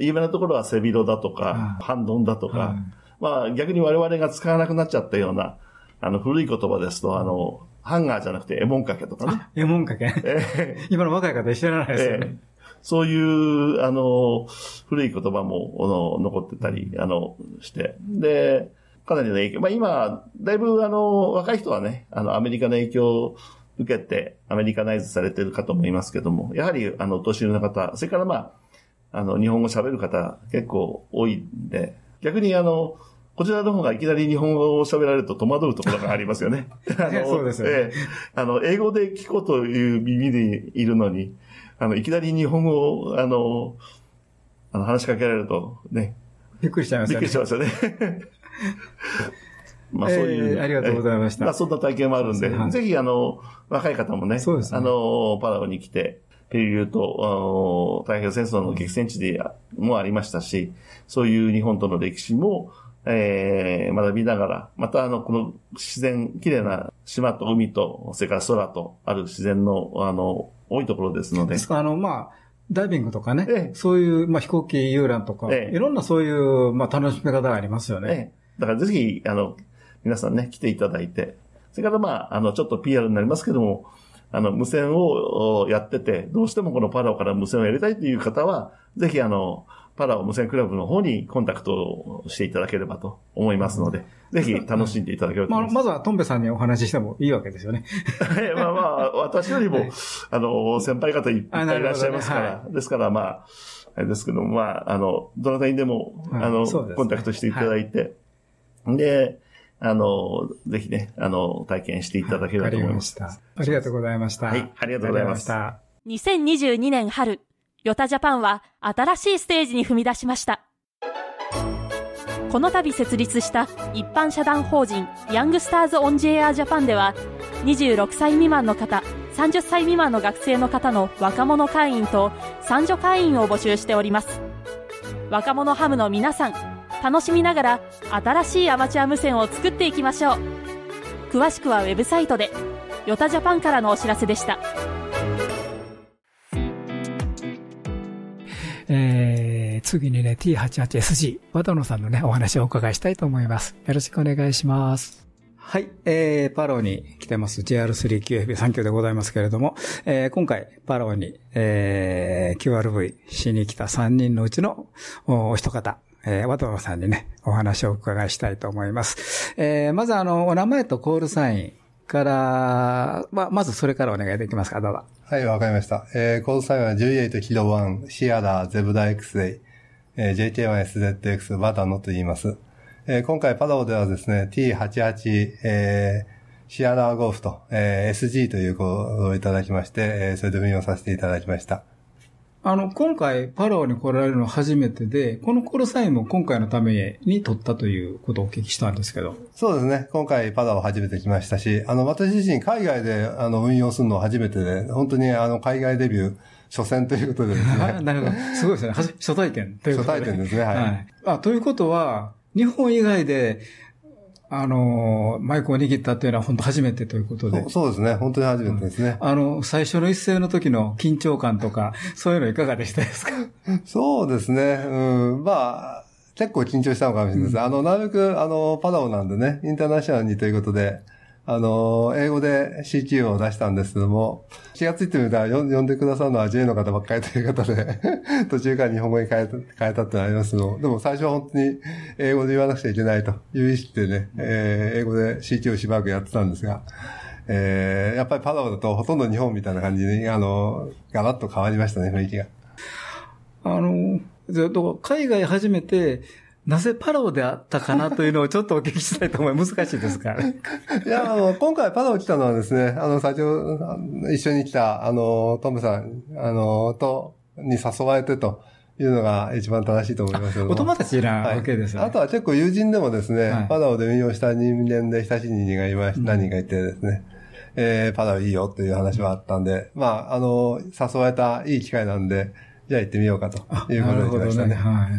有名なところは背広だとか、ハンドンだとか、まあ逆に我々が使わなくなっちゃったような、あの、古い言葉ですと、あの、ハンガーじゃなくてエモンかけとかね。エモンかけ。今の若い方知らないですよね。ええそういう、あの、古い言葉もあの残ってたり、あの、して。で、かなりの影響。まあ今、だいぶあの、若い人はね、あの、アメリカの影響を受けて、アメリカナイズされてるかと思いますけども、やはり、あの、お年寄りの方、それからまあ、あの、日本語喋る方結構多いんで、逆にあの、こちらの方がいきなり日本語を喋られると戸惑うところがありますよね。あのそうですよねええあの、英語で聞こうという耳でいるのに、あの、いきなり日本語を、あの、あの、話しかけられると、ね。びっくりしちゃいますよね。びっくりしますよね。まあ、そういう、えーありがとうございましたええまあ、そんな体験もあるんで、はいぜひ、あの、若い方もね、あの、パラオに来て、ペリューと、あの、太平洋戦争の激戦地でもありましたし、そういう日本との歴史も、えー、学びながら、またあの、この自然、綺麗な島と海と、それから空と、ある自然の、あの、多いところですので。ですから、あの、まあ、ダイビングとかね、そういう、まあ、飛行機遊覧とか、いろんなそういう、まあ、楽しみ方がありますよね。だからぜひ、あの、皆さんね、来ていただいて、それからまあ、あの、ちょっと PR になりますけども、あの、無線をやってて、どうしてもこのパラオから無線をやりたいという方は、ぜひあの、パラオ無線クラブの方にコンタクトをしていただければと思いますので、ぜひ楽しんでいただければと思います。まあ、まずはトンベさんにお話ししてもいいわけですよね。まあまあ、私よりも、あの、先輩方いっぱいいらっしゃいますから、ですからまあ、あれですけども、まあ、あの、どなたにでも、あの、コンタクトしていただいて、で、あの、ぜひね、あの、体験していただければと思います。ありがとうございました。はい、ありがとうございました。2022年春、ヨタジャパンは新しいステージに踏み出しました。この度設立した一般社団法人ヤングスターズ・オン・ジェア・ジャパンでは26歳未満の方、30歳未満の学生の方の若者会員と三女会員を募集しております。若者ハムの皆さん、楽しみながら新しいアマチュア無線を作っていきましょう。詳しくはウェブサイトで、ヨタジャパンからのお知らせでした。えー、次にね、T88SG、和田野さんのね、お話をお伺いしたいと思います。よろしくお願いします。はい、えー、パラオに来てます JR3QFB3 級でございますけれども、えー、今回パラオに、えー、QRV しに来た3人のうちのお一方、えー、和野さんにね、お話をお伺いしたいと思います。えー、まずあの、お名前とコールサインから、まあ、まずそれからお願いできますか、どうぞ。はい、わかりました。えー、コードサインは18キロ1、シアラー、ゼブダ XAY、えー、JK1SZX、バタノと言います。えー、今回パラオではですね、T88、えー、シアラーゴーフと、えー、SG というコードをいただきまして、えー、それで運用させていただきました。あの、今回パラオに来られるのは初めてで、このコールサインも今回のために取ったということをお聞きしたんですけど。そうですね。今回パラオ初めて来ましたし、あの、私自身海外であの運用するのは初めてで、本当にあの、海外デビュー、初戦ということでですね。なるほど。すごいですね。初体験ということで。初体験ですね。はい。はい、あ、ということは、日本以外で、あの、マイクを握ったというのは本当初めてということで。そうですね。本当に初めてですね。あの、最初の一斉の時の緊張感とか、そういうのいかがでしたですか？そうですね。うん。まあ、結構緊張したのかもしれないです。うん、あの、なるべく、あの、パラオなんでね、インターナショナルにということで、あの、英語で CQ を出したんですけども、気がついてみたら呼んでくださるのは J の方ばっかりという方で、途中から日本語に変えた、変えたってのありますけど、でも最初は本当に英語で言わなくちゃいけないという意識でね、えー、英語で CQ をしばらくやってたんですが、えー、やっぱりパラオだとほとんど日本みたいな感じに、あの、ガラッと変わりましたね、雰囲気が。あの、海外初めて、なぜパラオであったかなというのをちょっとお聞きしたいと思います。難しいですか いや、あの、今回パラオ来たのはですね、あの、先ほど一緒に来た、あの、トムさん、あの、と、に誘われてというのが一番正しいと思いますお友達なわけですね、はい、あとは結構友人でもですね、はい、パラオで運用した人間で親しい人がいまし、何人かいてですね、えー、パラオいいよという話はあったんで、まあ、あの、誘われたいい機会なんで、じゃあ行ってみようかということで来ましたね。ね。はい。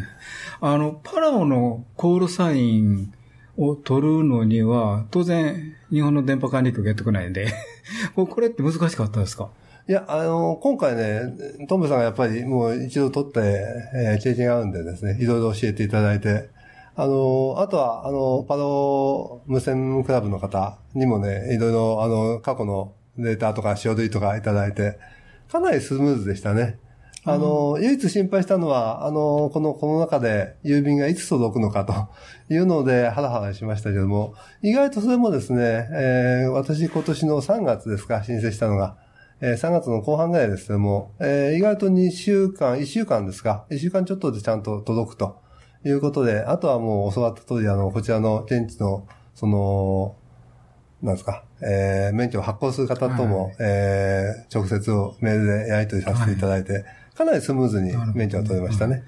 あの、パラオのコールサインを取るのには、当然、日本の電波管理局やってこないんで、これって難しかったですか？いや、あの、今回ね、トムさんがやっぱりもう一度取って、えー、経験があるんでですね、いろいろ教えていただいて、あの、あとは、あの、パラオ無線クラブの方にもね、いろいろ、あの、過去のデータとか書類とかいただいて、かなりスムーズでしたね。あの、唯一心配したのは、あの、この、この中で郵便がいつ届くのかと いうので、ハラハラしましたけども、意外とそれもですね、えー、私今年の3月ですか、申請したのが、えー、3月の後半ぐらいですけども、えー、意外と2週間、1週間ですか、1週間ちょっとでちゃんと届くということで、あとはもう教わった通り、あの、こちらの現地の、その、なんですか、えー、免許を発行する方とも、はい、えー、直接メールでやり取りさせていただいて、はいかなりスムーズに免許が取れましたね。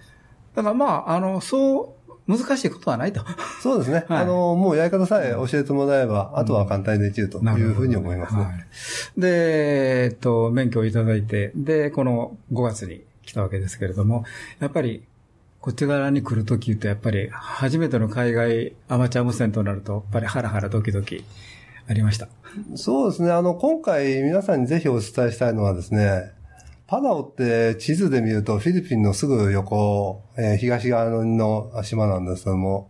だからまあ、あの、そう、難しいことはないと。そうですね。はい、あの、もうやり方さえ教えてもらえば、あとは簡単にできるというふうに思います、ねはい、で、えっと、免許をいただいて、で、この5月に来たわけですけれども、やっぱり、こっち側に来るとき言うと、やっぱり、初めての海外アマチュア無線となると、やっぱりハラハラドキドキありました。そうですね。あの、今回皆さんにぜひお伝えしたいのはですね、パラオって地図で見るとフィリピンのすぐ横、えー東側の島なんですけども、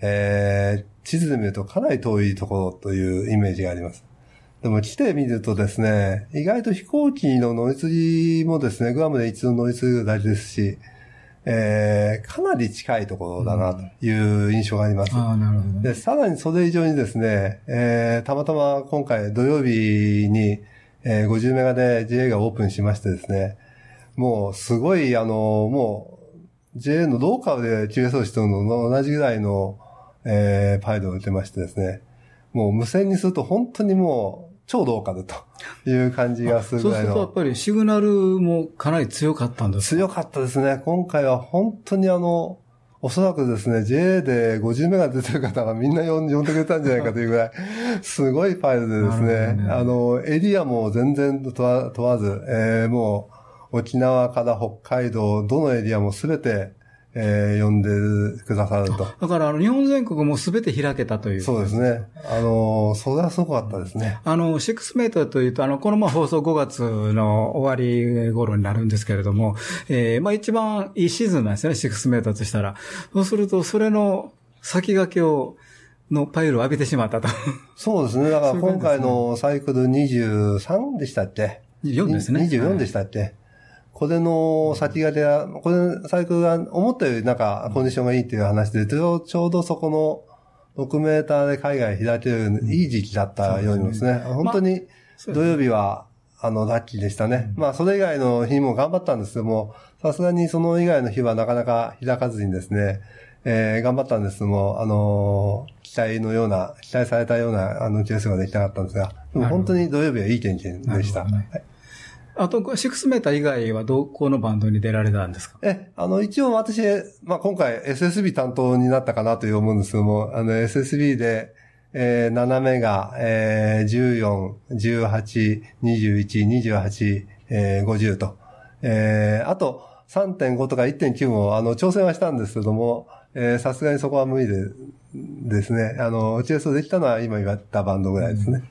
えー地図で見るとかなり遠いところというイメージがあります。でも来てみるとですね、意外と飛行機の乗り継ぎもですね、グアムで一度乗り継ぐ大事ですし、えーかなり近いところだなという印象があります。ああ、なるほどね。で、さらにそれ以上にですね、えーたまたま今回土曜日に、えー50メガで JA がオープンしましてですね、もうすごい、あの、もう JA のローカルで QSO してるのと同じぐらいの、えーパイルを打てましてですね、もう無線にすると本当にもう超ローカルという感じがするぐらいのそうするとやっ。ぱりシグナルもかなり強かったんです強かったですね。今回は本当にあの、おそらくですね、JA で50メガ出てる方がみんな呼んでくれたんじゃないかというぐらい、すごいファイルでですね、あの、エリアも全然問わ問わず、えーもう、沖縄から北海道、どのエリアもすべて、えー呼んでくださると。だから、あの、日本全国もすべて開けたという。そうですね。あの、それはすごかったですね。あの、6メートルというと、あの、このまあ放送5月の終わり頃になるんですけれども、えーまあ一番いいシーズンなんですよね、6メートルとしたら。そうすると、それの先駆けを、のパイルを浴びてしまったと。そうですね。だから今回のサイクル23でしたっけ？24ですね24でしたっけ、これの先がで、これ、サイクルが思ったよりなんかコンディションがいいっていう話で、ちょちょうどそこの6メーターで海外開けるいい時期だったようにですね。本当に土曜日は、あの、ラッキーでしたね。まあ、それ以外の日も頑張ったんですけども、さすがにその以外の日はなかなか開かずにですね、えー頑張ったんですけども、あのー期待のような、期待されたような、あの、ケースができなかったんですが、本当に土曜日はいい天気でした。はいあと、6メーター以外はどこのバンドに出られたんですか？え、あの、一応私、まあ、今回 SSB 担当になったかなという思うんですけども、あの、SSB で、えー、7メガ、えー、14、18、21、28、えー、50と、えー、あと3.5とか1.9も、あの、挑戦はしたんですけども、えー、さすがにそこは無理で、ですね。あの、打ち合わせできたのは今言ったバンドぐらいですね。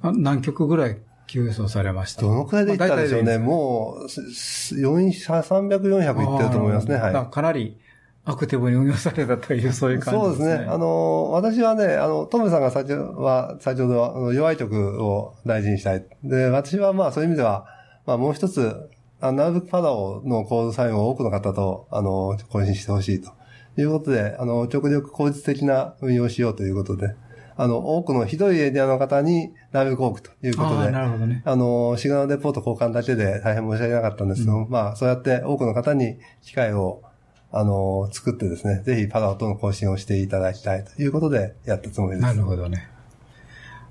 あ何曲ぐらい QS をされましたどのくらいでいったでしょうね。まあもう、すす400、300、400いってると思いますね。はいかなりアクティブに運用されたという、そういう感じですね。そうですね。あの、私はね、あの、トムさんが先ほどは、先ほどは、あの弱い曲を大事にしたい。で、私はまあそういう意味では、まあもう一つ、あナルブパラオのコードサインを多くの方と、あの、更新してほしいということで、あの、極力効率的な運用をしようということで、あの、多くのひどいエリアの方にナルブコークということあで、ーなるほどね。あの、シグナルレポート交換だけで大変申し訳なかったんですけど、まあ、そうやって多くの方に機会を、あの、作ってですね、ぜひパラオとの更新をしていただきたいということでやったつもりです。なるほどね。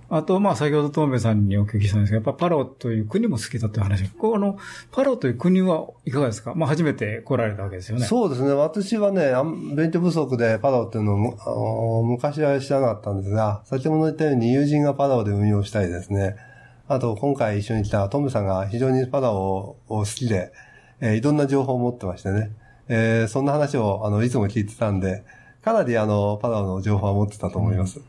あと、まあ、先ほど、トメさんにお聞きしたんですが、やっぱパラオという国も好きだという話。この、パラオという国はいかがですか？まあ、初めて来られたわけですよね。そうですね。私はね、勉強不足でパラオっていうのを昔は知らなかったんですが、先ほど言ったように友人がパラオで運用したりですね。あと、今回一緒に来たトムさんが非常にパラオを好きで、えーいろんな情報を持ってましてね。えーそんな話を、あの、いつも聞いてたんで、かなりあの、パラオの情報は持ってたと思います。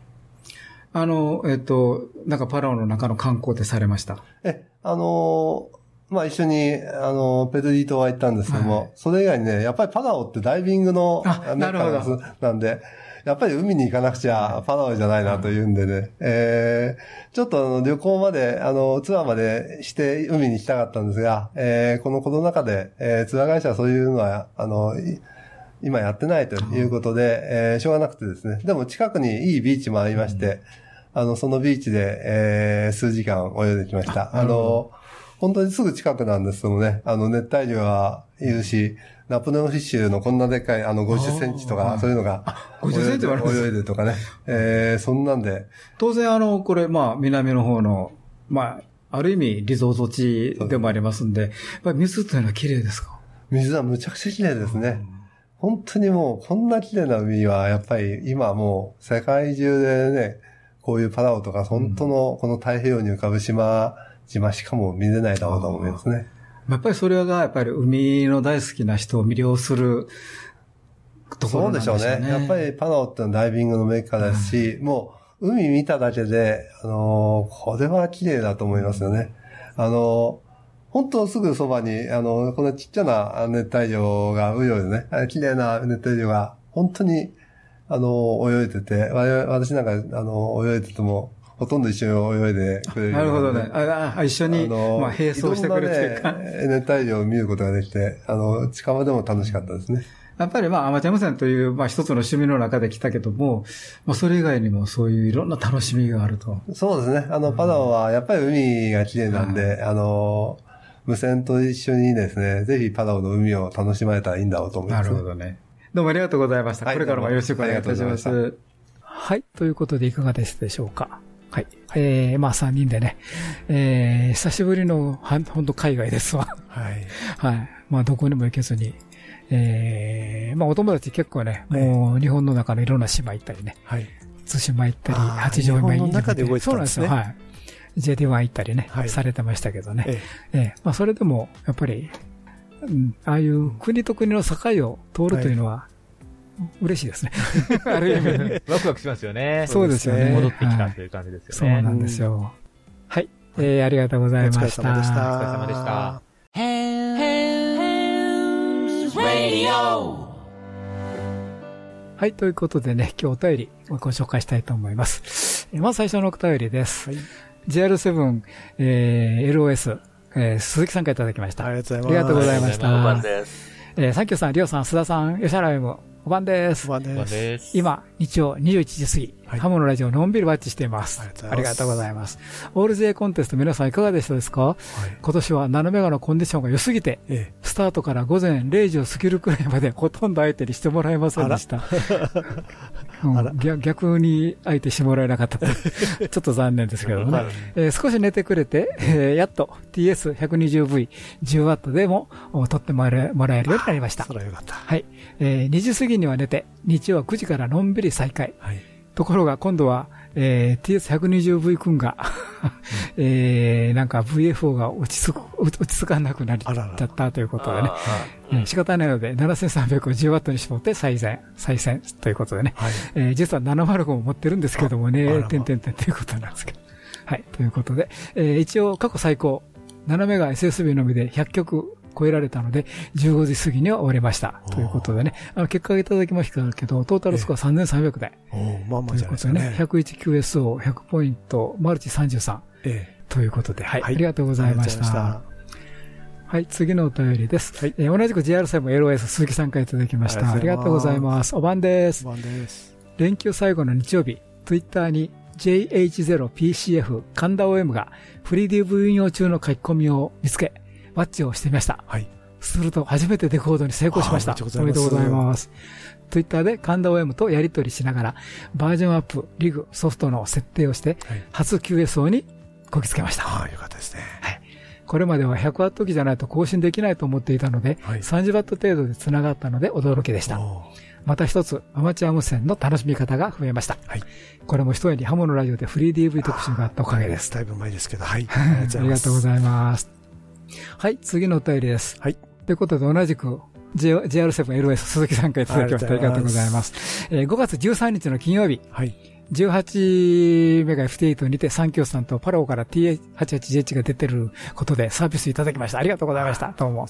あの、えっと、なんかパラオの中の観光ってされました？え、あのーまあ、一緒に、あのーペドリー島は行ったんですけども、それ以外にね、やっぱりパラオってダイビングのあメッカなんで、やっぱり海に行かなくちゃパラオじゃないなというんでね、えー、ちょっとあの旅行まで、あの、ツアーまでして海に行きたかったんですが、えー、このコロナ禍で、えー、ツアー会社はそういうのは、あの、い今やってないということで、えーしょうがなくてですね。でも近くにいいビーチもありまして、あの、そのビーチで、えー数時間泳いできました。あの、本当にすぐ近くなんですけどもね、あの、熱帯魚はいるし、ナポレオンフィッシュのこんなでっかい、あの、50センチとか、そういうのが、50センチ泳いでるとかね。えーそんなんで、当然、あの、これ、まあ、南の方の、まあ、ある意味、リゾート地でもありますんで、やっぱり水というのは綺麗ですか？水はむちゃくちゃ綺麗ですね。本当にもう、こんな綺麗な海は、やっぱり今もう、世界中でね、こういうパラオとか、本当のこの太平洋に浮かぶ島、島しかも見れないだろうと思いますね。やっぱりそれが、やっぱり海の大好きな人を魅了するとこそうろなんでしょうね。でしょうね。やっぱりパラオってのはダイビングのメッカですし、もう海見ただけで、あのーこれは綺麗だと思いますよね。あのー本当すぐそばに、あの、このちっちゃな熱帯魚が泳いでね、あ綺麗な熱帯魚が、本当に、あの、泳いでて、わ私なんか、あの、泳いでても、ほとんど一緒に泳いでくれるようなるほどね。ああ一緒に、まあ、並走してくれるというか。熱帯魚を見ることができて、あの、近場でも楽しかったですね。やっぱりまあ、アマチュア無線という、まあ一つの趣味の中で来たけども、まあそれ以外にもそういういろんな楽しみがあると。そうですね。あの、パダオはやっぱり海が綺麗なんで、あの、無線と一緒にですね、ぜひパダオの海を楽しまれたらいいんだろうと思います、なるほどね。どうもありがとうございました。これからもよろしくお願いいたします。はい。ということでいかがでしたでしょうか？はい。えー、まあ3人でね、えー、久しぶりの、は、ほんと海外ですわ。はい。はい。まあどこにも行けずに、えー、まあお友達結構ね、もう日本の中のいろんな島行ったりね、はい。対馬行ったり、八丈島行ったり。日本の中で動いてたんですねそうなんですよ。はい。JD1 行ったりね、はいされてましたけどね。えええまあそれでも、やっぱり、うん、ああいう国と国の境を通るというのは、嬉しいですね。ある意味。ワクワクしますよね。そうですよね。戻ってきたはいという感じですそよね。うなんですよ。はい。えー、ありがとうございました。お疲れ様でしたお疲れ様でした。はい、ということでね、今日お便りをご紹介したいと思います。えーまず最初のお便りです。JR7、えー LOS、えー鈴木さんからいただきました。ありがとうごありがとうございま。ざいますした。5番です。えーサンキューさん、リオさん、須田さん、吉原 M、おばんです。おばんです。今、日曜21時過ぎ、はいハモのラジオのんびりワッチしています。あありがとうございます。オール J コンテスト皆さんいかがでしたですか？はい。今年はナノメガのコンディションが良すぎて、えスタートから午前0時を過ぎるくらいまでほとんど相手にしてもらえませんでした。逆逆に相手してもらえなかった ちょっと残念ですけどね。えー少し寝てくれて、えーやっと TS120V、10W でもお取ってもらえもらえるようになりましたえ。そ。れはよかった。はい。えー2時過ぎには寝て、日曜は9時からのんびり再開。はい。ところが今度は、えー TS120V 君が、えーなんか VFO が落ち着く、落ち着かなくなりあららだったということでね。あうん。仕方ないので、7310W に絞って再戦、再戦ということでね。はい。えー実は705も持ってるんですけどもね、ま。てんてんてんということなんですけど。はい、ということで、えー一応過去最高、7メガ SSB のみで100曲超えられたので、15時過ぎには終わりました。ということでね、あの結果がいただきましたけど、トータルスコア3300台。おおまあまとあじゃないですかいうことでねね。、101QSO、100ポイント、マルチ33。ええ。ということで、はい、はいありがとうございました。はい、次のお便りです。はいえー同じく JR7LOS 鈴木さんからいただきました。ありがとうございます。お晩です。おばんです。連休最後の日曜日、ツイッターに JH0PCF 神田 OM がフリー DV 運用中の書き込みを見つけ、ワッチをしてみました。はい。すると初めてデコードに成功しました。おめでとうございます。ツイッターで神田 OM とやり取りしながら、バージョンアップ、リグ、ソフトの設定をして、はい。初 QSO にこぎつけました。ああ、よかったですね。これまでは 100W 機じゃないと更新できないと思っていたので、はい 30W 程度で繋がったので驚きでした。また一つ、アマチュア無線の楽しみ方が増えました。はい。これも一重にハモのラジオでフリー DV 特集があったおかげです。だいぶ前ですけど、はい。ありがとうごいざいます。はい、次のお便りです。はい。ということで同じく、J- JR7LS 鈴木さんからいただきました。ありがとうございます。えー5月13日の金曜日。はい。18メガ FT8 にてサンキューさんとパラオから T88GH が出てることでサービスいただきました。ありがとうございました。どうも。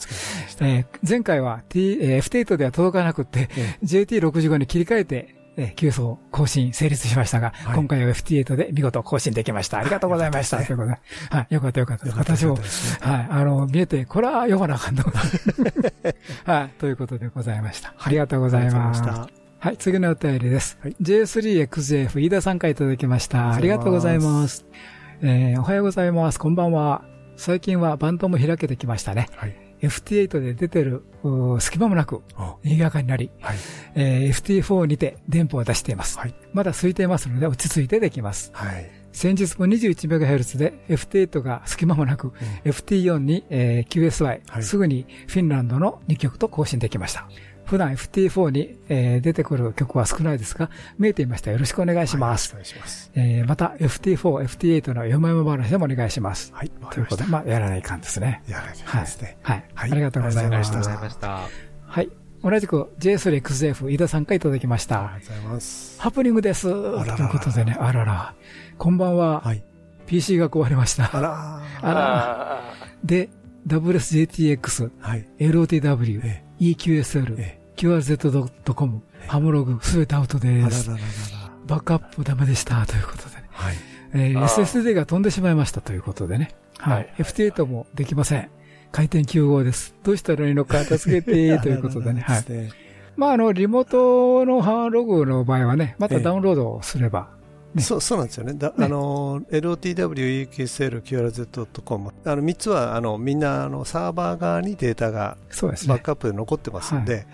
えー前回は T、えー F8 では届かなくって、JT65 に切り替えて、えー、急走更新成立しましたが、はい今回は FT8 で見事更新できました。ありがとうございました。ということで。はい。よかったよかった。私もねはい。あの、見えて、これは読まなあかんと。はい。ということでございました。ありがとうございましたはい、次のお便りです。はい J3XJF 飯田さんからいただきました。あありがとうございます。えーおはようございます。こんばんは。最近はバンドも開けてきましたね。はい。FT8 で出てる、隙間もなく、お賑やかになり、はい。えー FT4 にて電波を出しています。はい。まだ空いていますので落ち着いてできます。はい。先日も 21MHz で FT8 が隙間もなく、FT4 に、えー QSY、はいすぐにフィンランドの2曲と更新できました。普段 FT4 に、えー出てくる曲は少ないですが、見えていました。よろしくお願いします。はいお願いします。えーまた FT4、FT8 の山々話でもお願いします。はい。ということで、りまあ、やらないかんですね。やらないけなはいいですね。。はい。はいありがとうございましありがとうございた。ましたはい。同じく J3XF 飯田さんからいただきました。ありがとうございます。ハプニングです。ということでね、あらら。こんばんは。はい。PC が壊れました。あらあら。で、WSJTX、LOTW、EQSL、QRZ.com、ハムログ、すべてアウトです。バックアップダメでした、ということでね。えーあー SSD が飛んでしまいましたということでね。はい。FT8 もできません。回転9号です。どうしたらいいのか助けて、ということでね。はい。まあ、あの、リモートのハーログの場合はね、またダウンロードをすれば、そうそうなんですよね。だあの、LOTW、EQSL、QRZ.com。あの、3つは、あの、みんな、あの、サーバー側にデータが、バックアップで残ってますんで、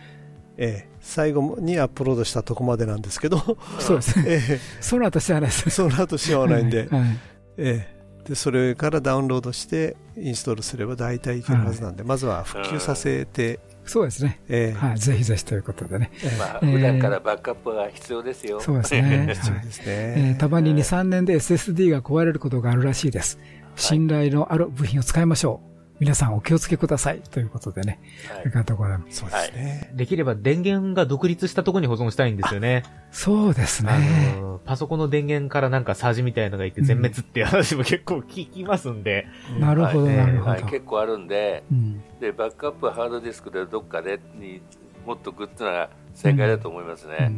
ええ最後にアップロードしたとこまでなんですけど、そうですね。ええその後知らないです。その後しようがないんで、はいはいええで、それからダウンロードして、インストールすれば大体いけるはずなんで、まずは復旧させて、そうですね。ええはい。ぜひぜひということでね。まあ、えー普段からバックアップが必要ですよ。そうですね。必要ですねえーたまに2、3年で SSD が壊れることがあるらしいです。信頼のある部品を使いましょう。皆さんお気をつけください。ということでね。ありがとうございます。そうですね。できれば電源が独立したところに保存したいんですよね。そうですね。あのパソコンの電源からなんかサージみたいなのがいて全滅っていう話も結構聞きますんで。なるほどはいなるほどはい結構あるんで、うんで、バックアップはハードディスクでどっかでに持っとくっていうのが正解だと思いますね。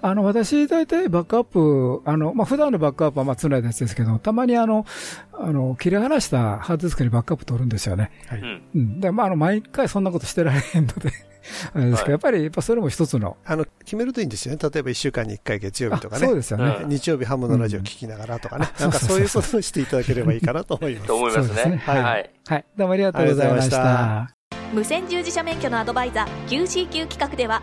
あの、私、大体バックアップ、あの、まあ、普段のバックアップはまあ、つないだやつですけど、たまにあの、あの、切り離したハードディスクにバックアップ取るんですよね。うんうん。で、まあ、あの、毎回そんなことしてられへんので、あれですけど、やっぱり、やっぱそれも一つの、あの、決めるといいんですよね。例えば1週間に1回月曜日とかね。あそうですよねん日曜日ハムのラジオ聞きながらとかね。うんなんかそういうことをしていただければいいかなと思います。と思いますねそうですねはいはい。はい。どうもありがとうございました。無線従事者免許のアドバイザー QCQ 企画では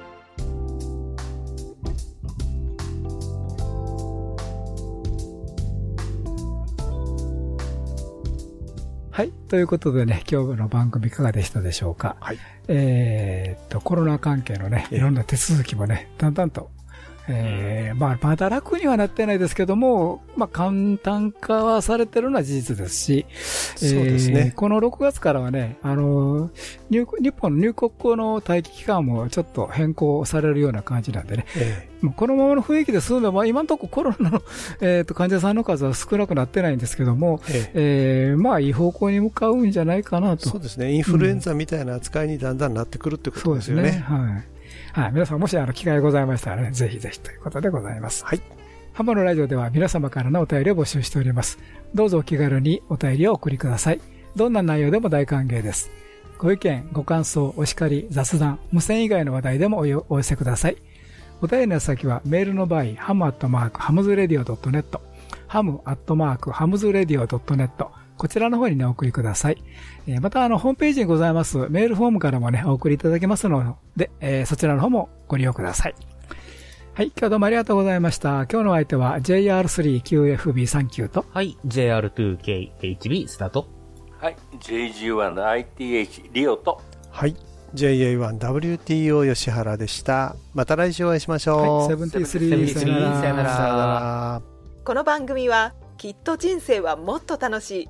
はい。ということでね、今日の番組いかがでしたでしょうか？はい。えーっと、コロナ関係のね、いろんな手続きもね、だんだんと、えーまあ、まだ楽にはなってないですけども、まあ、簡単化はされてるのは事実ですし、そうですねえーこの6月からはね、あの、入日本の入国後の待機期間もちょっと変更されるような感じなんでね、えこのままの雰囲気で済んでも、今のところコロナの、えー、と患者さんの数は少なくなってないんですけども、えーまあ、いい方向に向かうんじゃないかなと。そうですね。インフルエンザみたいな扱いにだんだんなってくるってことですよね。はい。はい。皆さん、もしあの、機会がございましたらね、ぜひぜひということでございます。はい。ハモのラジオでは皆様からのお便りを募集しております。どうぞお気軽にお便りをお送りください。どんな内容でも大歓迎です。ご意見、ご感想、お叱り、雑談、無線以外の話題でもお寄せください。お便りの先はメールの場合、ハムアットマーク、ハムズレディオ .net、ハムアットマーク、ハムズレディオ .net、こちらの方にね、お送りください。えーまた、あの、ホームページにございますメールフォームからもね、お送りいただけますので、えーそちらの方もご利用ください。はい、今日どうもありがとうございました。今日の相手は JR3QFB39 と、はい、JR2KHB スタート。はい。JG1ITH リオと、はい。JA1WTO 吉原でした。また来週お会いしましょう。はい73さよならさよなら。この番組はきっと人生はもっと楽しい